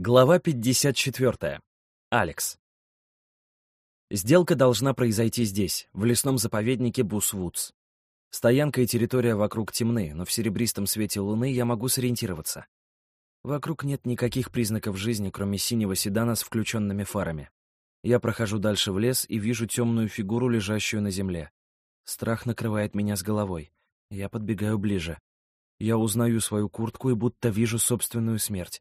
Глава 54. Алекс. Сделка должна произойти здесь, в лесном заповеднике Бусвудс. Стоянка и территория вокруг темны, но в серебристом свете луны я могу сориентироваться. Вокруг нет никаких признаков жизни, кроме синего седана с включенными фарами. Я прохожу дальше в лес и вижу темную фигуру, лежащую на земле. Страх накрывает меня с головой. Я подбегаю ближе. Я узнаю свою куртку и будто вижу собственную смерть.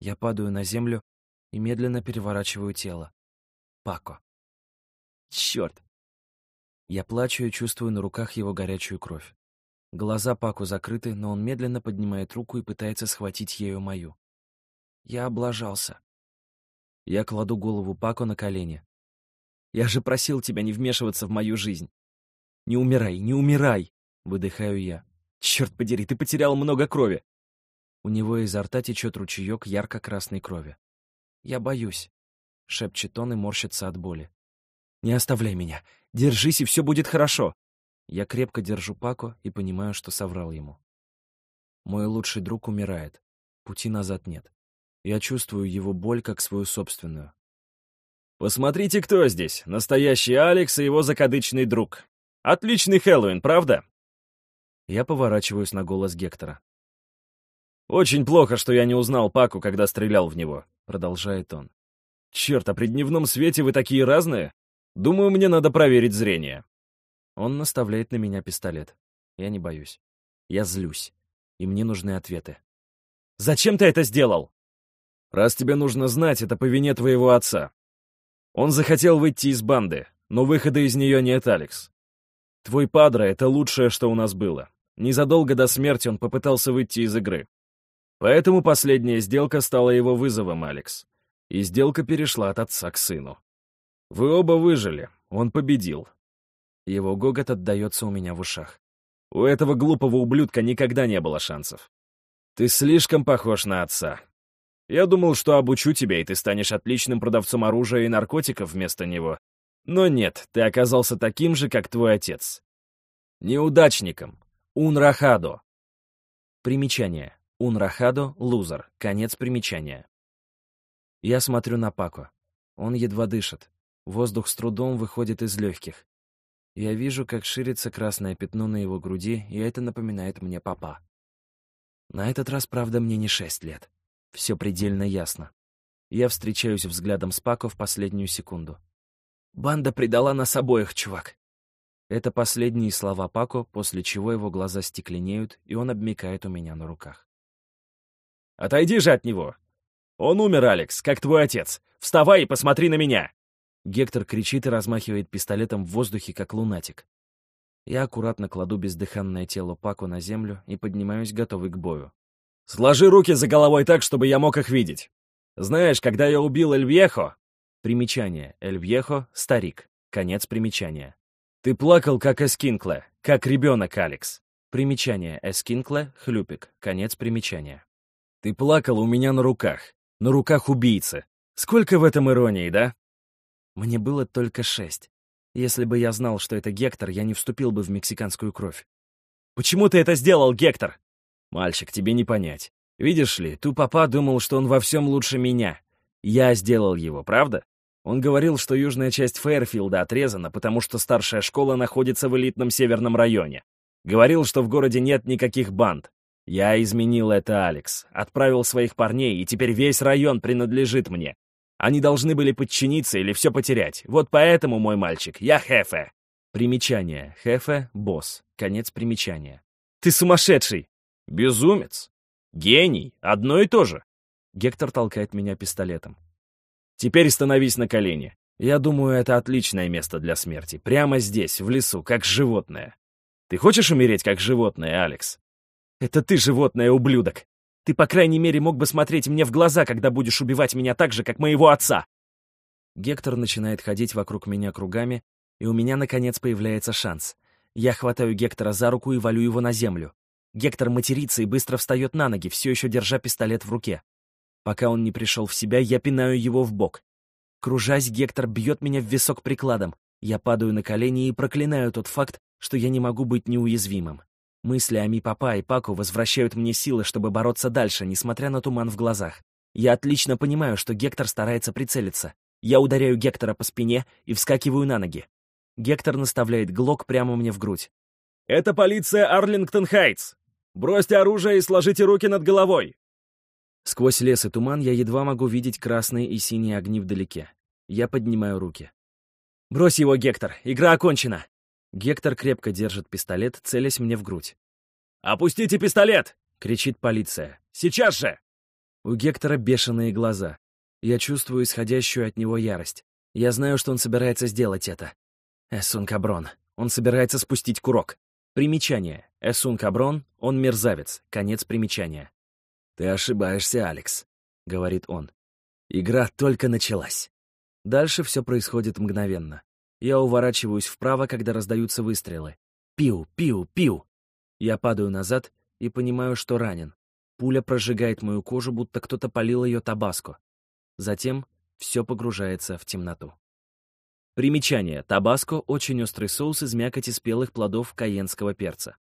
Я падаю на землю и медленно переворачиваю тело. Пако. Черт! Я плачу и чувствую на руках его горячую кровь. Глаза Паку закрыты, но он медленно поднимает руку и пытается схватить ею мою. Я облажался. Я кладу голову Пако на колени. «Я же просил тебя не вмешиваться в мою жизнь!» «Не умирай, не умирай!» — выдыхаю я. «Черт подери, ты потерял много крови!» У него изо рта течет ручеек ярко-красной крови. «Я боюсь», — шепчет он и морщится от боли. «Не оставляй меня! Держись, и все будет хорошо!» Я крепко держу Пако и понимаю, что соврал ему. Мой лучший друг умирает. Пути назад нет. Я чувствую его боль как свою собственную. «Посмотрите, кто здесь! Настоящий Алекс и его закадычный друг! Отличный Хэллоуин, правда?» Я поворачиваюсь на голос Гектора. «Очень плохо, что я не узнал Паку, когда стрелял в него», — продолжает он. «Черт, а при дневном свете вы такие разные? Думаю, мне надо проверить зрение». Он наставляет на меня пистолет. Я не боюсь. Я злюсь. И мне нужны ответы. «Зачем ты это сделал?» «Раз тебе нужно знать, это по вине твоего отца. Он захотел выйти из банды, но выхода из нее нет, Алекс. Твой падра — это лучшее, что у нас было. Незадолго до смерти он попытался выйти из игры. Поэтому последняя сделка стала его вызовом, Алекс. И сделка перешла от отца к сыну. Вы оба выжили, он победил. Его гогот отдается у меня в ушах. У этого глупого ублюдка никогда не было шансов. Ты слишком похож на отца. Я думал, что обучу тебя, и ты станешь отличным продавцом оружия и наркотиков вместо него. Но нет, ты оказался таким же, как твой отец. Неудачником. Унрахадо. Примечание. Унрахадо — лузер. Конец примечания. Я смотрю на Пако. Он едва дышит. Воздух с трудом выходит из легких. Я вижу, как ширится красное пятно на его груди, и это напоминает мне папа. На этот раз, правда, мне не шесть лет. Все предельно ясно. Я встречаюсь взглядом с Пако в последнюю секунду. «Банда предала нас обоих, чувак!» Это последние слова Пако, после чего его глаза стекленеют, и он обмикает у меня на руках. Отойди же от него! Он умер, Алекс, как твой отец. Вставай и посмотри на меня!» Гектор кричит и размахивает пистолетом в воздухе, как лунатик. Я аккуратно кладу бездыханное тело Паку на землю и поднимаюсь, готовый к бою. «Сложи руки за головой так, чтобы я мог их видеть. Знаешь, когда я убил Эльвьехо...» Примечание. Эльвьехо — старик. Конец примечания. «Ты плакал, как Эскинкле, как ребенок, Алекс». Примечание. Эскинкле — хлюпик. Конец примечания. Ты плакал у меня на руках. На руках убийцы. Сколько в этом иронии, да? Мне было только шесть. Если бы я знал, что это Гектор, я не вступил бы в мексиканскую кровь. Почему ты это сделал, Гектор? Мальчик, тебе не понять. Видишь ли, ту папа думал, что он во всем лучше меня. Я сделал его, правда? Он говорил, что южная часть Фэрфилда отрезана, потому что старшая школа находится в элитном северном районе. Говорил, что в городе нет никаких банд. Я изменил это, Алекс. Отправил своих парней, и теперь весь район принадлежит мне. Они должны были подчиниться или все потерять. Вот поэтому, мой мальчик, я Хефе. Примечание. Хефе — босс. Конец примечания. Ты сумасшедший! Безумец! Гений! Одно и то же. Гектор толкает меня пистолетом. Теперь становись на колени. Я думаю, это отличное место для смерти. Прямо здесь, в лесу, как животное. Ты хочешь умереть как животное, Алекс? Это ты, животное, ублюдок! Ты, по крайней мере, мог бы смотреть мне в глаза, когда будешь убивать меня так же, как моего отца!» Гектор начинает ходить вокруг меня кругами, и у меня, наконец, появляется шанс. Я хватаю Гектора за руку и валю его на землю. Гектор матерится и быстро встает на ноги, все еще держа пистолет в руке. Пока он не пришел в себя, я пинаю его в бок. Кружась, Гектор бьет меня в висок прикладом. Я падаю на колени и проклинаю тот факт, что я не могу быть неуязвимым. Мысли о Ми-Папа и Паку возвращают мне силы, чтобы бороться дальше, несмотря на туман в глазах. Я отлично понимаю, что Гектор старается прицелиться. Я ударяю Гектора по спине и вскакиваю на ноги. Гектор наставляет глок прямо мне в грудь. «Это полиция Арлингтон Хайтс! Бросьте оружие и сложите руки над головой!» Сквозь лес и туман я едва могу видеть красные и синие огни вдалеке. Я поднимаю руки. «Брось его, Гектор! Игра окончена!» Гектор крепко держит пистолет, целясь мне в грудь. «Опустите пистолет!» — кричит полиция. «Сейчас же!» У Гектора бешеные глаза. Я чувствую исходящую от него ярость. Я знаю, что он собирается сделать это. Эссун Каброн. Он собирается спустить курок. Примечание. Эссун Каброн, он мерзавец. Конец примечания. «Ты ошибаешься, Алекс», — говорит он. «Игра только началась». Дальше все происходит мгновенно. Я уворачиваюсь вправо, когда раздаются выстрелы. Пиу, пиу, пиу. Я падаю назад и понимаю, что ранен. Пуля прожигает мою кожу, будто кто-то полил ее табаско. Затем все погружается в темноту. Примечание. Табаско — очень острый соус из мякоти спелых плодов каенского перца.